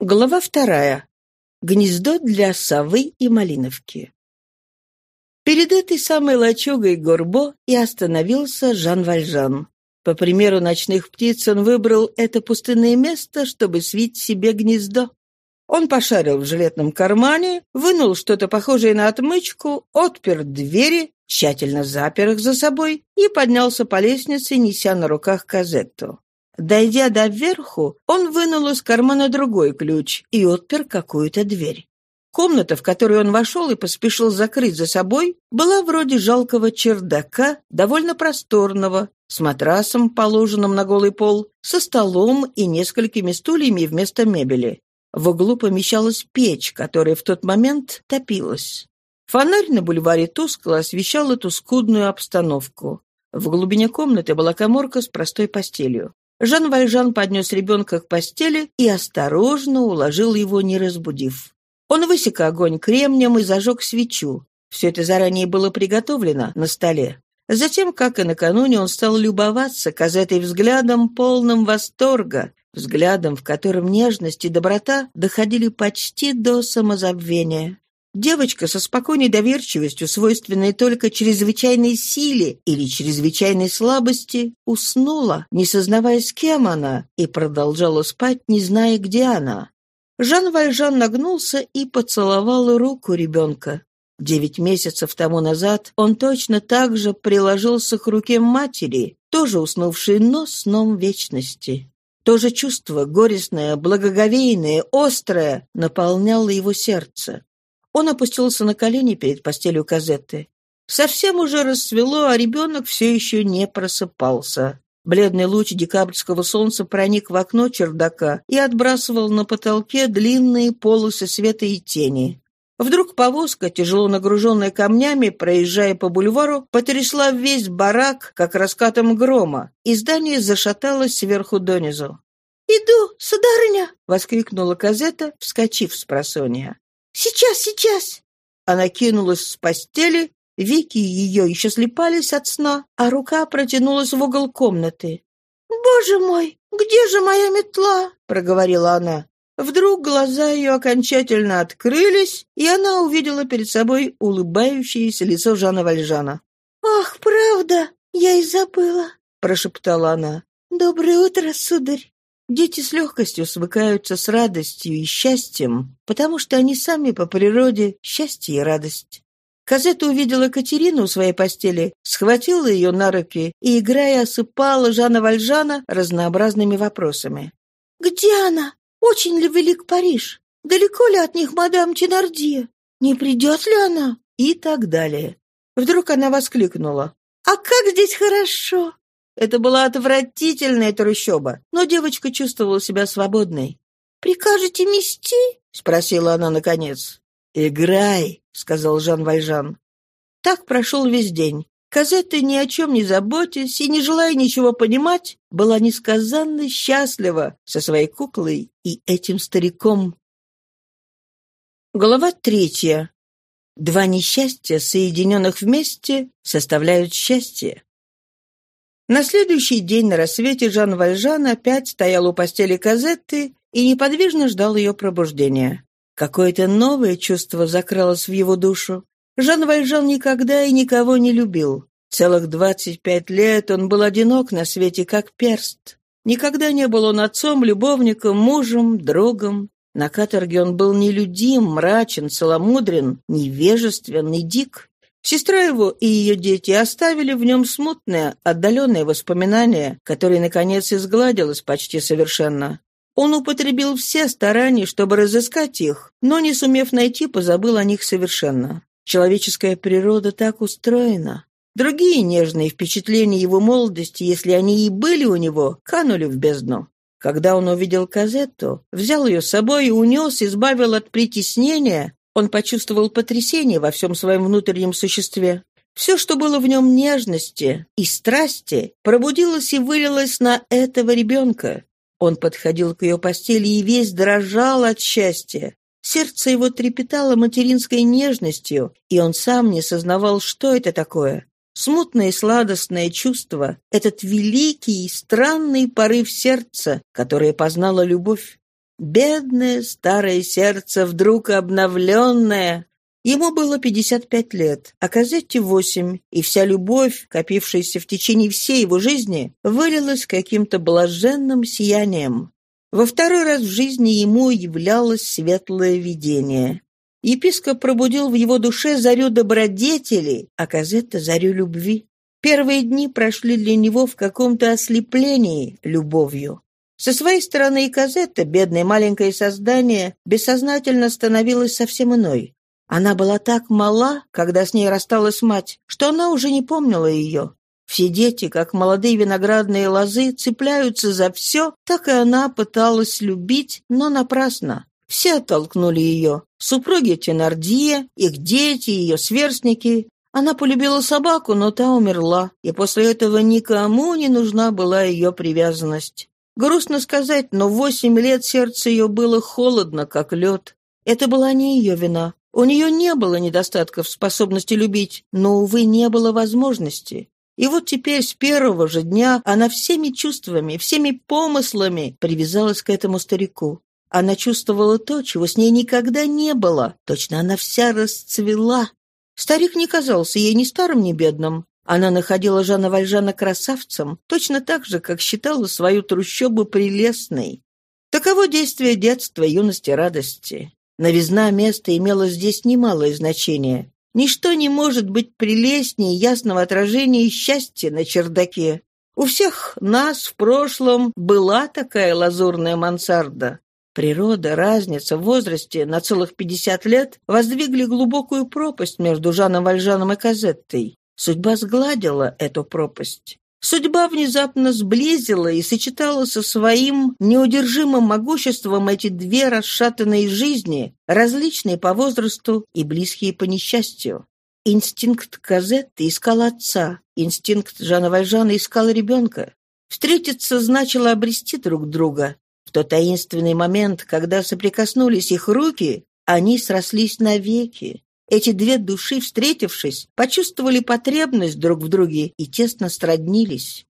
Глава вторая. Гнездо для совы и малиновки. Перед этой самой лачугой Горбо и остановился Жан Вальжан. По примеру ночных птиц он выбрал это пустынное место, чтобы свить себе гнездо. Он пошарил в жилетном кармане, вынул что-то похожее на отмычку, отпер двери, тщательно запер их за собой и поднялся по лестнице, неся на руках казетту. Дойдя до верху, он вынул из кармана другой ключ и отпер какую-то дверь. Комната, в которую он вошел и поспешил закрыть за собой, была вроде жалкого чердака, довольно просторного, с матрасом, положенным на голый пол, со столом и несколькими стульями вместо мебели. В углу помещалась печь, которая в тот момент топилась. Фонарь на бульваре тускло освещал эту скудную обстановку. В глубине комнаты была коморка с простой постелью. Жан Вальжан поднес ребенка к постели и осторожно уложил его, не разбудив. Он высек огонь кремнем и зажег свечу. Все это заранее было приготовлено на столе. Затем, как и накануне, он стал любоваться Казетой взглядом, полным восторга, взглядом, в котором нежность и доброта доходили почти до самозабвения. Девочка со спокойной доверчивостью, свойственной только чрезвычайной силе или чрезвычайной слабости, уснула, не сознавая, с кем она, и продолжала спать, не зная, где она. Жан Вальжан нагнулся и поцеловал руку ребенка. Девять месяцев тому назад он точно так же приложился к руке матери, тоже уснувшей, но сном вечности. То же чувство, горестное, благоговейное, острое, наполняло его сердце. Он опустился на колени перед постелью Казетты. Совсем уже рассвело, а ребенок все еще не просыпался. Бледный луч декабрьского солнца проник в окно чердака и отбрасывал на потолке длинные полосы света и тени. Вдруг повозка, тяжело нагруженная камнями, проезжая по бульвару, потрясла весь барак, как раскатом грома, и здание зашаталось сверху донизу. «Иду, сударыня!» — воскликнула Казета, вскочив с просонья. Сейчас, сейчас!» Она кинулась с постели, веки ее еще слепались от сна, а рука протянулась в угол комнаты. «Боже мой, где же моя метла?» — проговорила она. Вдруг глаза ее окончательно открылись, и она увидела перед собой улыбающееся лицо Жана Вальжана. «Ах, правда, я и забыла», — прошептала она. «Доброе утро, сударь». Дети с легкостью свыкаются с радостью и счастьем, потому что они сами по природе счастье и радость. Казета увидела Катерину у своей постели, схватила ее на руки и, играя, осыпала Жана Вальжана разнообразными вопросами. «Где она? Очень ли велик Париж? Далеко ли от них мадам Тенардье? Не придет ли она?» И так далее. Вдруг она воскликнула. «А как здесь хорошо! Это была отвратительная трущоба, но девочка чувствовала себя свободной. «Прикажете мести?» — спросила она наконец. «Играй», — сказал Жан Вальжан. Так прошел весь день. Казетта, ни о чем не заботясь и не желая ничего понимать, была несказанно счастлива со своей куклой и этим стариком. Глава третья. Два несчастья, соединенных вместе, составляют счастье. На следующий день на рассвете Жан Вальжан опять стоял у постели Казетты и неподвижно ждал ее пробуждения. Какое-то новое чувство закралось в его душу. Жан Вальжан никогда и никого не любил. Целых двадцать пять лет он был одинок на свете, как перст. Никогда не был он отцом, любовником, мужем, другом. На каторге он был нелюдим, мрачен, целомудрен, невежествен и дик. Сестра его и ее дети оставили в нем смутное, отдаленное воспоминание, которое, наконец, изгладилось почти совершенно. Он употребил все старания, чтобы разыскать их, но, не сумев найти, позабыл о них совершенно. Человеческая природа так устроена. Другие нежные впечатления его молодости, если они и были у него, канули в бездну. Когда он увидел Казетту, взял ее с собой и унес, избавил от притеснения, он почувствовал потрясение во всем своем внутреннем существе. Все, что было в нем нежности и страсти, пробудилось и вылилось на этого ребенка. Он подходил к ее постели и весь дрожал от счастья. Сердце его трепетало материнской нежностью, и он сам не сознавал, что это такое. Смутное и сладостное чувство, этот великий и странный порыв сердца, которое познало любовь. Бедное старое сердце, вдруг обновленное. Ему было 55 лет, а Казетте 8, и вся любовь, копившаяся в течение всей его жизни, вылилась каким-то блаженным сиянием. Во второй раз в жизни ему являлось светлое видение. Епископ пробудил в его душе зарю добродетели, а Казетта — зарю любви. Первые дни прошли для него в каком-то ослеплении любовью. Со своей стороны и Казетта, бедное маленькое создание, бессознательно становилась совсем иной. Она была так мала, когда с ней рассталась мать, что она уже не помнила ее. Все дети, как молодые виноградные лозы, цепляются за все, так и она пыталась любить, но напрасно. Все оттолкнули ее. Супруги Тенардия, их дети, ее сверстники. Она полюбила собаку, но та умерла, и после этого никому не нужна была ее привязанность. Грустно сказать, но восемь лет сердце ее было холодно, как лед. Это была не ее вина. У нее не было недостатков способности любить, но, увы, не было возможности. И вот теперь с первого же дня она всеми чувствами, всеми помыслами привязалась к этому старику. Она чувствовала то, чего с ней никогда не было. Точно она вся расцвела. Старик не казался ей ни старым, ни бедным. Она находила Жана Вальжана красавцем, точно так же, как считала свою трущобу прелестной. Таково действие детства, юности, радости. Новизна места имела здесь немалое значение. Ничто не может быть прелестнее ясного отражения счастья на чердаке. У всех нас в прошлом была такая лазурная мансарда. Природа, разница в возрасте на целых пятьдесят лет воздвигли глубокую пропасть между Жаном Вальжаном и Казеттой. Судьба сгладила эту пропасть. Судьба внезапно сблизила и сочетала со своим неудержимым могуществом эти две расшатанные жизни, различные по возрасту и близкие по несчастью. Инстинкт Казетты искал отца, инстинкт Жана Вальжана искал ребенка. Встретиться значило обрести друг друга. В тот таинственный момент, когда соприкоснулись их руки, они срослись навеки. Эти две души, встретившись, почувствовали потребность друг в друге и тесно сроднились.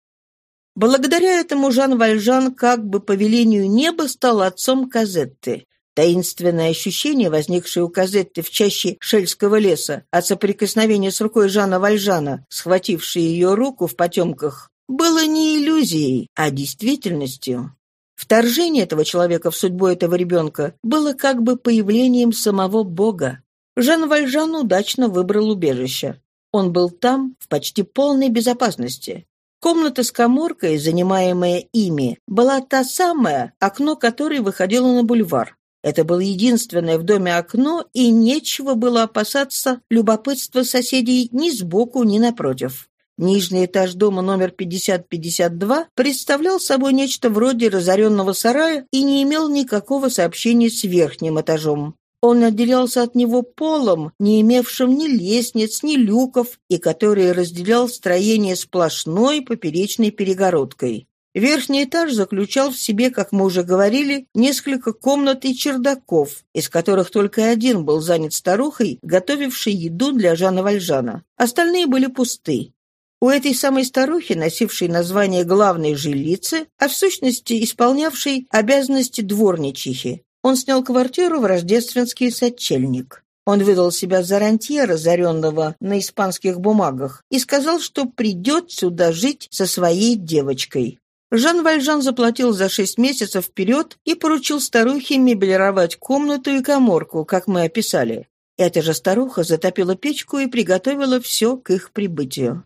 Благодаря этому Жан Вальжан как бы по велению неба стал отцом Казетты. Таинственное ощущение, возникшее у Казетты в чаще шельского леса от соприкосновения с рукой Жана Вальжана, схватившей ее руку в потемках, было не иллюзией, а действительностью. Вторжение этого человека в судьбу этого ребенка было как бы появлением самого Бога. Жан Вальжан удачно выбрал убежище. Он был там в почти полной безопасности. Комната с коморкой, занимаемая ими, была та самая, окно которой выходило на бульвар. Это было единственное в доме окно, и нечего было опасаться любопытства соседей ни сбоку, ни напротив. Нижний этаж дома номер 5052 представлял собой нечто вроде разоренного сарая и не имел никакого сообщения с верхним этажом. Он отделялся от него полом, не имевшим ни лестниц, ни люков, и который разделял строение сплошной поперечной перегородкой. Верхний этаж заключал в себе, как мы уже говорили, несколько комнат и чердаков, из которых только один был занят старухой, готовившей еду для Жана Вальжана. Остальные были пусты. У этой самой старухи, носившей название главной жилицы, а в сущности исполнявшей обязанности дворничихи, он снял квартиру в рождественский сочельник. Он выдал себя за рантье, разоренного на испанских бумагах, и сказал, что придет сюда жить со своей девочкой. Жан Вальжан заплатил за шесть месяцев вперед и поручил старухе меблировать комнату и коморку, как мы описали. Эта же старуха затопила печку и приготовила все к их прибытию.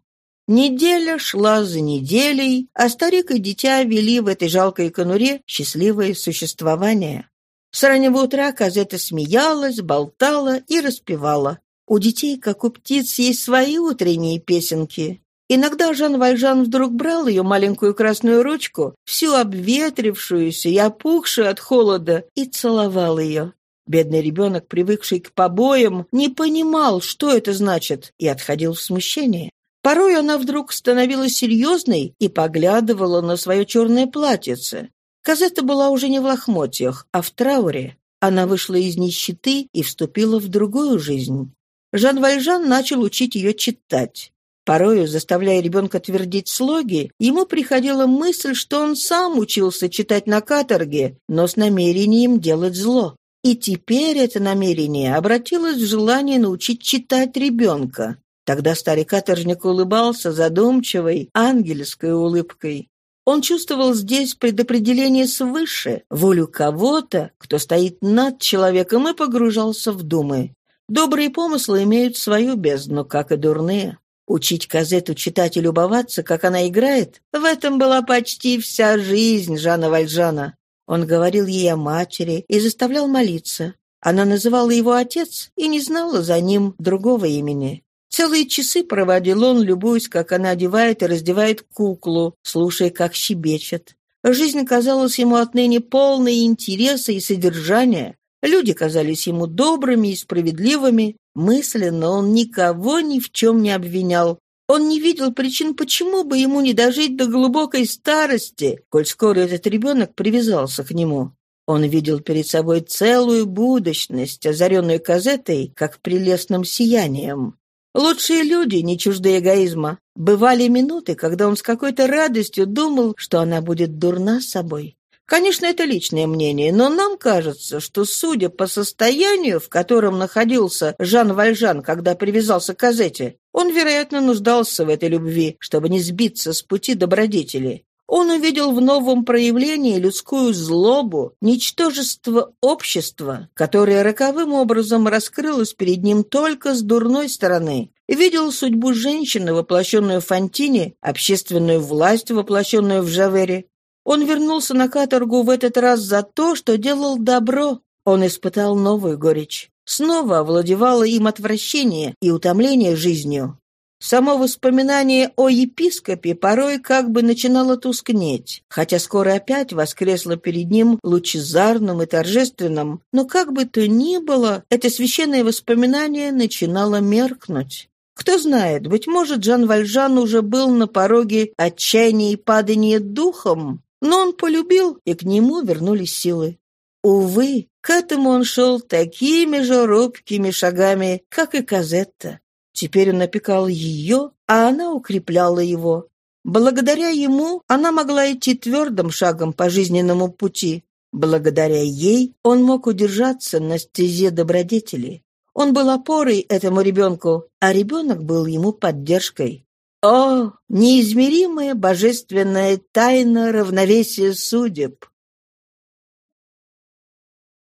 Неделя шла за неделей, а старик и дитя вели в этой жалкой конуре счастливое существование. С раннего утра Казета смеялась, болтала и распевала. У детей, как у птиц, есть свои утренние песенки. Иногда Жан Вальжан вдруг брал ее маленькую красную ручку, всю обветрившуюся и опухшую от холода, и целовал ее. Бедный ребенок, привыкший к побоям, не понимал, что это значит, и отходил в смущение. Порой она вдруг становилась серьезной и поглядывала на свое черное платьице. Казета была уже не в лохмотьях, а в трауре. Она вышла из нищеты и вступила в другую жизнь. Жан Вальжан начал учить ее читать. Порою, заставляя ребенка твердить слоги, ему приходила мысль, что он сам учился читать на каторге, но с намерением делать зло. И теперь это намерение обратилось в желание научить читать ребенка. Тогда старый каторжник улыбался задумчивой, ангельской улыбкой. Он чувствовал здесь предопределение свыше, волю кого-то, кто стоит над человеком, и погружался в думы. Добрые помыслы имеют свою бездну, как и дурные. Учить Казету читать и любоваться, как она играет, в этом была почти вся жизнь Жана Вальжана. Он говорил ей о матери и заставлял молиться. Она называла его отец и не знала за ним другого имени. Целые часы проводил он, любуясь, как она одевает и раздевает куклу, слушая, как щебечет. Жизнь казалась ему отныне полной интереса и содержания. Люди казались ему добрыми и справедливыми. Мысленно он никого ни в чем не обвинял. Он не видел причин, почему бы ему не дожить до глубокой старости, коль скоро этот ребенок привязался к нему. Он видел перед собой целую будущность, озаренную казетой, как прелестным сиянием. Лучшие люди, не чужды эгоизма. Бывали минуты, когда он с какой-то радостью думал, что она будет дурна собой. Конечно, это личное мнение, но нам кажется, что, судя по состоянию, в котором находился Жан Вальжан, когда привязался к Казете, он, вероятно, нуждался в этой любви, чтобы не сбиться с пути добродетели. Он увидел в новом проявлении людскую злобу, ничтожество общества, которое роковым образом раскрылось перед ним только с дурной стороны, видел судьбу женщины, воплощенную в Фонтине, общественную власть, воплощенную в Жавере. Он вернулся на каторгу в этот раз за то, что делал добро. Он испытал новую горечь. Снова овладевало им отвращение и утомление жизнью. Само воспоминание о епископе порой как бы начинало тускнеть, хотя скоро опять воскресло перед ним лучезарным и торжественным, но как бы то ни было, это священное воспоминание начинало меркнуть. Кто знает, быть может, Жан Вальжан уже был на пороге отчаяния и падания духом, но он полюбил, и к нему вернулись силы. Увы, к этому он шел такими же робкими шагами, как и Казетта. Теперь он опекал ее, а она укрепляла его. Благодаря ему она могла идти твердым шагом по жизненному пути. Благодаря ей он мог удержаться на стезе добродетели. Он был опорой этому ребенку, а ребенок был ему поддержкой. О, неизмеримая божественная тайна равновесия судеб!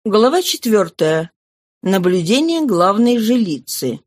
Глава четвертая. Наблюдение главной жилицы.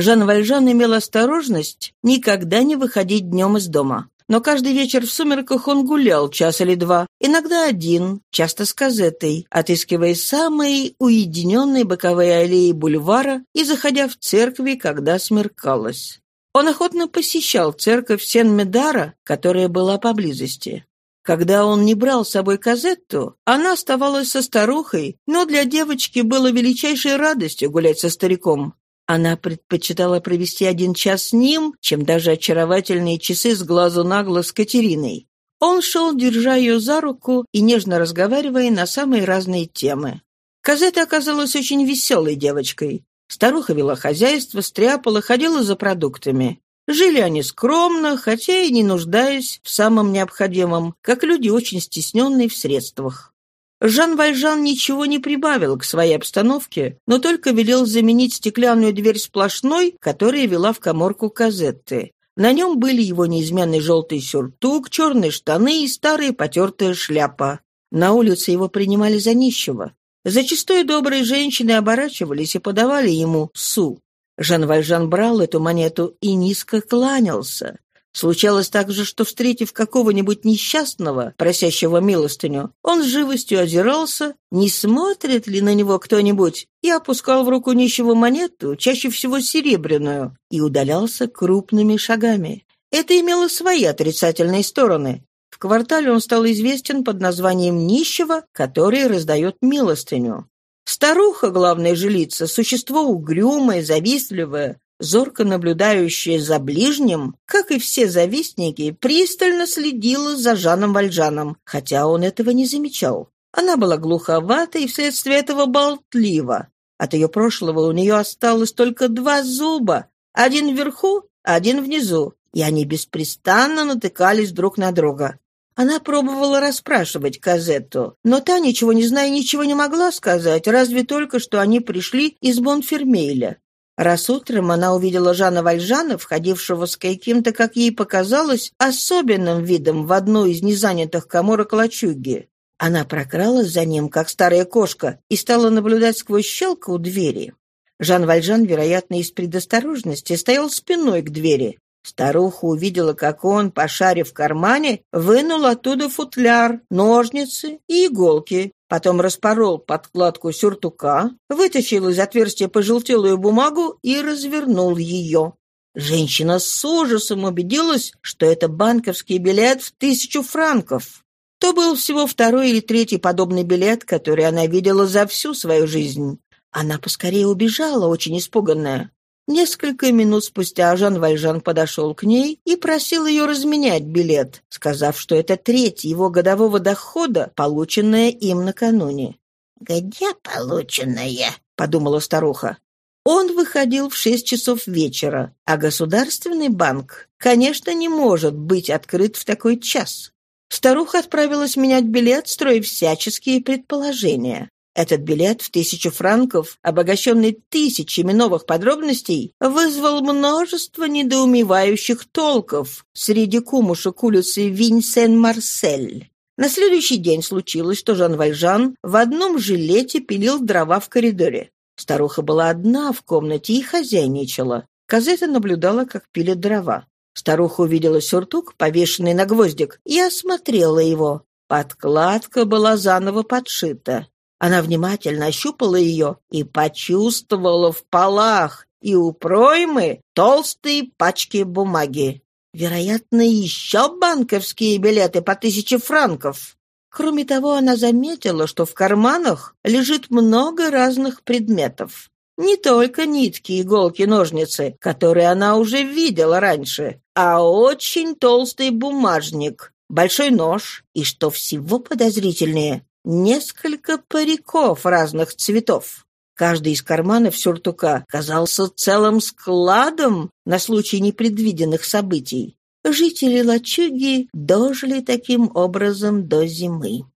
Жан Вальжан имел осторожность никогда не выходить днем из дома. Но каждый вечер в сумерках он гулял час или два, иногда один, часто с казетой, отыскивая самые уединенные боковые аллеи бульвара и заходя в церкви, когда смеркалось. Он охотно посещал церковь Сен-Медара, которая была поблизости. Когда он не брал с собой Казетту, она оставалась со старухой, но для девочки было величайшей радостью гулять со стариком. Она предпочитала провести один час с ним, чем даже очаровательные часы с глазу на глаз с Катериной. Он шел, держа ее за руку и нежно разговаривая на самые разные темы. Казета оказалась очень веселой девочкой. Старуха вела хозяйство, стряпала, ходила за продуктами. Жили они скромно, хотя и не нуждаясь в самом необходимом, как люди очень стесненные в средствах. Жан Вальжан ничего не прибавил к своей обстановке, но только велел заменить стеклянную дверь сплошной, которая вела в коморку Казетты. На нем были его неизменный желтый сюртук, черные штаны и старая потертая шляпа. На улице его принимали за нищего. Зачастую добрые женщины оборачивались и подавали ему су. Жан Вальжан брал эту монету и низко кланялся. Случалось также, что, встретив какого-нибудь несчастного, просящего милостыню, он с живостью озирался, не смотрит ли на него кто-нибудь, и опускал в руку нищего монету, чаще всего серебряную, и удалялся крупными шагами. Это имело свои отрицательные стороны. В квартале он стал известен под названием нищего, который раздает милостыню. Старуха, главная жилица, существо угрюмое, завистливое, зорко наблюдающая за ближним, как и все завистники, пристально следила за Жаном Вальжаном, хотя он этого не замечал. Она была глуховата и вследствие этого болтлива. От ее прошлого у нее осталось только два зуба, один вверху, один внизу, и они беспрестанно натыкались друг на друга. Она пробовала расспрашивать Казетту, но та, ничего не зная, ничего не могла сказать, разве только, что они пришли из Бонфермейля. Раз утром она увидела Жана Вальжана, входившего с каким-то, как ей показалось, особенным видом в одну из незанятых коморок лачуги. Она прокралась за ним, как старая кошка, и стала наблюдать сквозь щелку у двери. Жан Вальжан, вероятно, из предосторожности, стоял спиной к двери. Старуха увидела, как он, пошарив в кармане, вынул оттуда футляр, ножницы и иголки, потом распорол подкладку сюртука, вытащил из отверстия пожелтелую бумагу и развернул ее. Женщина с ужасом убедилась, что это банковский билет в тысячу франков. То был всего второй или третий подобный билет, который она видела за всю свою жизнь. Она поскорее убежала, очень испуганная. Несколько минут спустя Жан Вальжан подошел к ней и просил ее разменять билет, сказав, что это треть его годового дохода, полученная им накануне. «Где полученная?» — подумала старуха. Он выходил в шесть часов вечера, а Государственный банк, конечно, не может быть открыт в такой час. Старуха отправилась менять билет, строя всяческие предположения. Этот билет в тысячу франков, обогащенный тысячами новых подробностей, вызвал множество недоумевающих толков среди кумушек улицы Винсен-Марсель. На следующий день случилось, что Жан Вальжан в одном жилете пилил дрова в коридоре. Старуха была одна в комнате и хозяйничала. Казета наблюдала, как пилят дрова. Старуха увидела сюртук, повешенный на гвоздик, и осмотрела его. Подкладка была заново подшита. Она внимательно ощупала ее и почувствовала в полах и у проймы толстые пачки бумаги. Вероятно, еще банковские билеты по тысяче франков. Кроме того, она заметила, что в карманах лежит много разных предметов. Не только нитки, иголки, ножницы, которые она уже видела раньше, а очень толстый бумажник, большой нож и, что всего подозрительнее, несколько париков разных цветов. Каждый из карманов сюртука казался целым складом на случай непредвиденных событий. Жители лачуги дожили таким образом до зимы.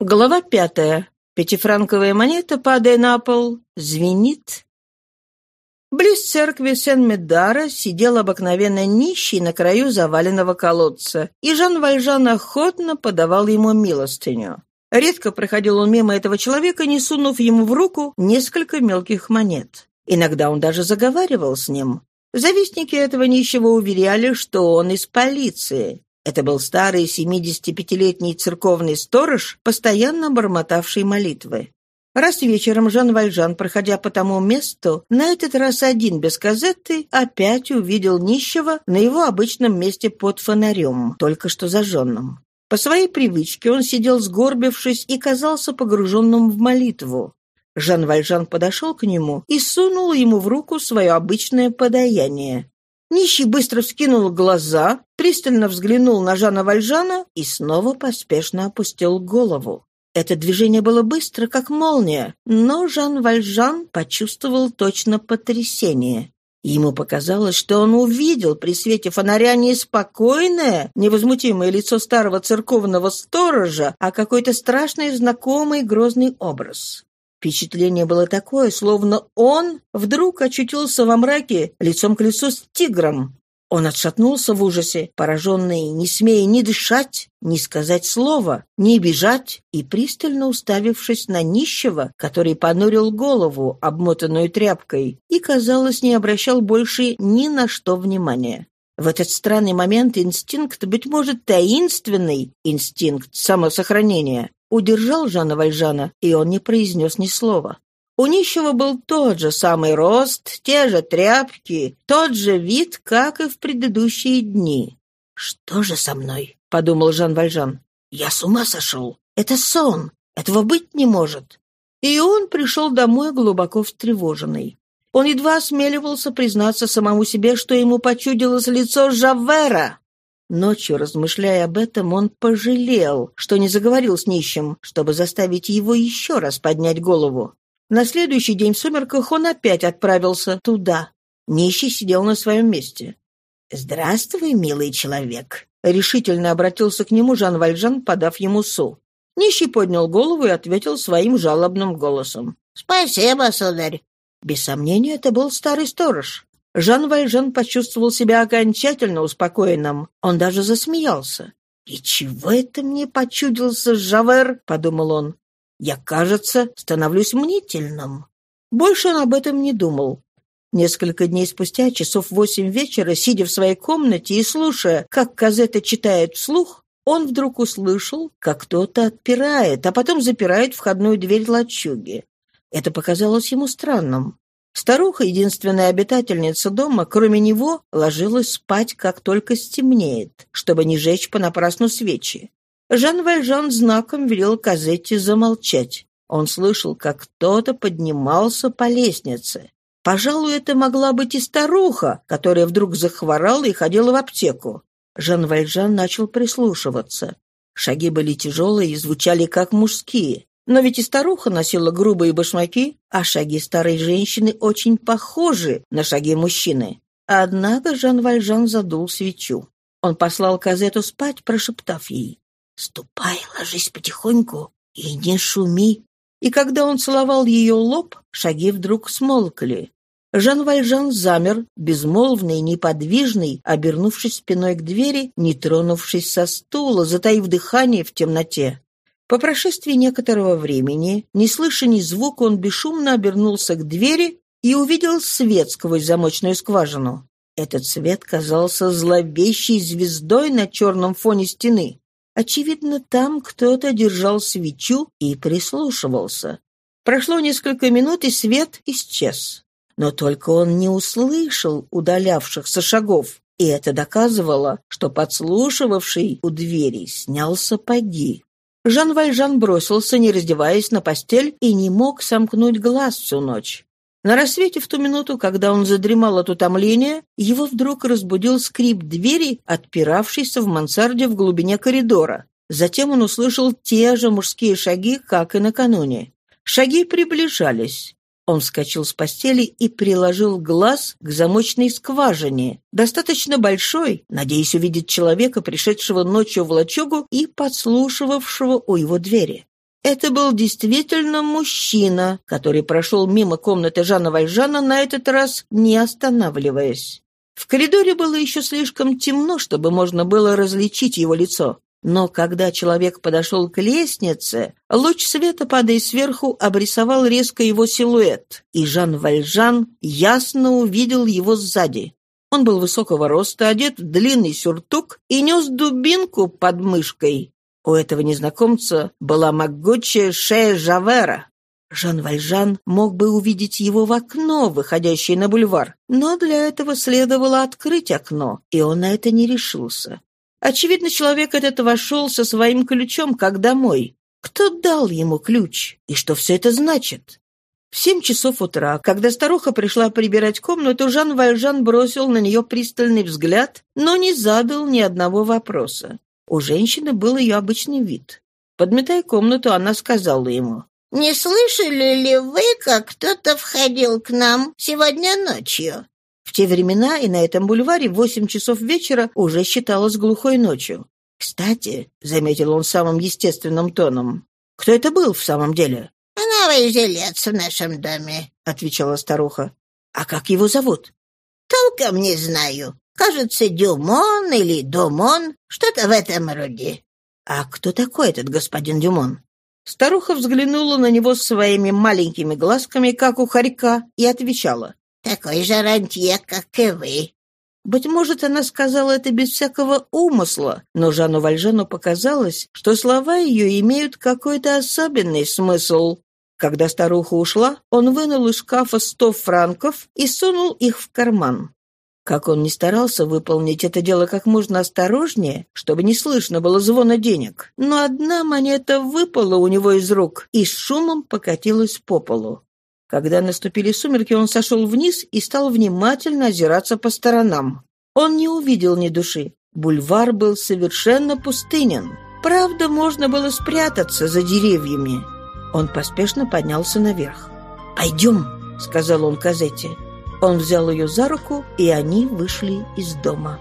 Глава пятая. Пятифранковая монета, падая на пол, звенит Близ церкви Сен-Медара сидел обыкновенно нищий на краю заваленного колодца, и Жан Вальжан охотно подавал ему милостыню. Редко проходил он мимо этого человека, не сунув ему в руку несколько мелких монет. Иногда он даже заговаривал с ним. Завистники этого нищего уверяли, что он из полиции. Это был старый 75-летний церковный сторож, постоянно бормотавший молитвы. Раз вечером Жан Вальжан, проходя по тому месту, на этот раз один без казетты, опять увидел нищего на его обычном месте под фонарем, только что зажженным. По своей привычке он сидел сгорбившись и казался погруженным в молитву. Жан Вальжан подошел к нему и сунул ему в руку свое обычное подаяние. Нищий быстро вскинул глаза, пристально взглянул на Жана Вальжана и снова поспешно опустил голову. Это движение было быстро, как молния, но Жан Вальжан почувствовал точно потрясение. Ему показалось, что он увидел при свете фонаря не спокойное, невозмутимое лицо старого церковного сторожа, а какой-то страшный, знакомый, грозный образ. Впечатление было такое, словно он вдруг очутился во мраке лицом к лицу с тигром. Он отшатнулся в ужасе, пораженный, не смея ни дышать, ни сказать слова, ни бежать, и пристально уставившись на нищего, который понурил голову, обмотанную тряпкой, и, казалось, не обращал больше ни на что внимания. В этот странный момент инстинкт, быть может, таинственный инстинкт самосохранения, удержал Жана Вальжана, и он не произнес ни слова. У нищего был тот же самый рост, те же тряпки, тот же вид, как и в предыдущие дни. «Что же со мной?» — подумал Жан Вальжан. «Я с ума сошел. Это сон. Этого быть не может». И он пришел домой глубоко встревоженный. Он едва осмеливался признаться самому себе, что ему почудилось лицо Жавера. Ночью, размышляя об этом, он пожалел, что не заговорил с нищим, чтобы заставить его еще раз поднять голову. На следующий день в сумерках он опять отправился туда. Нищий сидел на своем месте. «Здравствуй, милый человек», — решительно обратился к нему Жан Вальжан, подав ему су. Нищий поднял голову и ответил своим жалобным голосом. «Спасибо, сударь». Без сомнения, это был старый сторож. Жан Вальжан почувствовал себя окончательно успокоенным. Он даже засмеялся. «И чего это мне почудился Жавер?» — подумал он. «Я, кажется, становлюсь мнительным». Больше он об этом не думал. Несколько дней спустя, часов восемь вечера, сидя в своей комнате и слушая, как Казета читает вслух, он вдруг услышал, как кто-то отпирает, а потом запирает входную дверь лачуги. Это показалось ему странным. Старуха, единственная обитательница дома, кроме него, ложилась спать, как только стемнеет, чтобы не жечь понапрасну свечи. Жан Вальжан знаком велел Казетте замолчать. Он слышал, как кто-то поднимался по лестнице. Пожалуй, это могла быть и старуха, которая вдруг захворала и ходила в аптеку. Жан Вальжан начал прислушиваться. Шаги были тяжелые и звучали как мужские. Но ведь и старуха носила грубые башмаки, а шаги старой женщины очень похожи на шаги мужчины. Однако Жан Вальжан задул свечу. Он послал Казету спать, прошептав ей «Ступай, ложись потихоньку и не шуми». И когда он целовал ее лоб, шаги вдруг смолкли. Жан Вальжан замер, безмолвный, неподвижный, обернувшись спиной к двери, не тронувшись со стула, затаив дыхание в темноте. По прошествии некоторого времени, не слыша ни звука, он бесшумно обернулся к двери и увидел свет сквозь замочную скважину. Этот свет казался зловещей звездой на черном фоне стены. Очевидно, там кто-то держал свечу и прислушивался. Прошло несколько минут, и свет исчез. Но только он не услышал удалявшихся шагов, и это доказывало, что подслушивавший у двери снял сапоги. Жан Вальжан бросился, не раздеваясь, на постель и не мог сомкнуть глаз всю ночь. На рассвете в ту минуту, когда он задремал от утомления, его вдруг разбудил скрип двери, отпиравшейся в мансарде в глубине коридора. Затем он услышал те же мужские шаги, как и накануне. Шаги приближались. Он вскочил с постели и приложил глаз к замочной скважине, достаточно большой, надеясь увидеть человека, пришедшего ночью в лачугу и подслушивавшего у его двери. Это был действительно мужчина, который прошел мимо комнаты Жана Вальжана на этот раз, не останавливаясь. В коридоре было еще слишком темно, чтобы можно было различить его лицо. Но когда человек подошел к лестнице, луч света, падая сверху, обрисовал резко его силуэт, и Жан Вальжан ясно увидел его сзади. Он был высокого роста, одет в длинный сюртук и нес дубинку под мышкой. У этого незнакомца была могучая шея Жавера. Жан Вальжан мог бы увидеть его в окно, выходящее на бульвар, но для этого следовало открыть окно, и он на это не решился. Очевидно, человек этот вошел со своим ключом, как домой. Кто дал ему ключ? И что все это значит? В семь часов утра, когда старуха пришла прибирать комнату, Жан Вальжан бросил на нее пристальный взгляд, но не задал ни одного вопроса. У женщины был ее обычный вид. Подметая комнату, она сказала ему. «Не слышали ли вы, как кто-то входил к нам сегодня ночью?» В те времена и на этом бульваре в восемь часов вечера уже считалось глухой ночью. «Кстати», — заметил он самым естественным тоном, — «кто это был в самом деле?» «Новый жилец в нашем доме», — отвечала старуха. «А как его зовут?» «Толком не знаю. Кажется, Дюмон или Думон, что-то в этом роде». «А кто такой этот господин Дюмон?» Старуха взглянула на него своими маленькими глазками, как у хорька, и отвечала. Такой же рантье, как и вы». Быть может, она сказала это без всякого умысла, но Жану Вальжану показалось, что слова ее имеют какой-то особенный смысл. Когда старуха ушла, он вынул из шкафа сто франков и сунул их в карман. Как он ни старался выполнить это дело как можно осторожнее, чтобы не слышно было звона денег, но одна монета выпала у него из рук и с шумом покатилась по полу. Когда наступили сумерки, он сошел вниз и стал внимательно озираться по сторонам. Он не увидел ни души. Бульвар был совершенно пустынен. Правда, можно было спрятаться за деревьями. Он поспешно поднялся наверх. «Пойдем», — сказал он Казете. Он взял ее за руку, и они вышли из дома.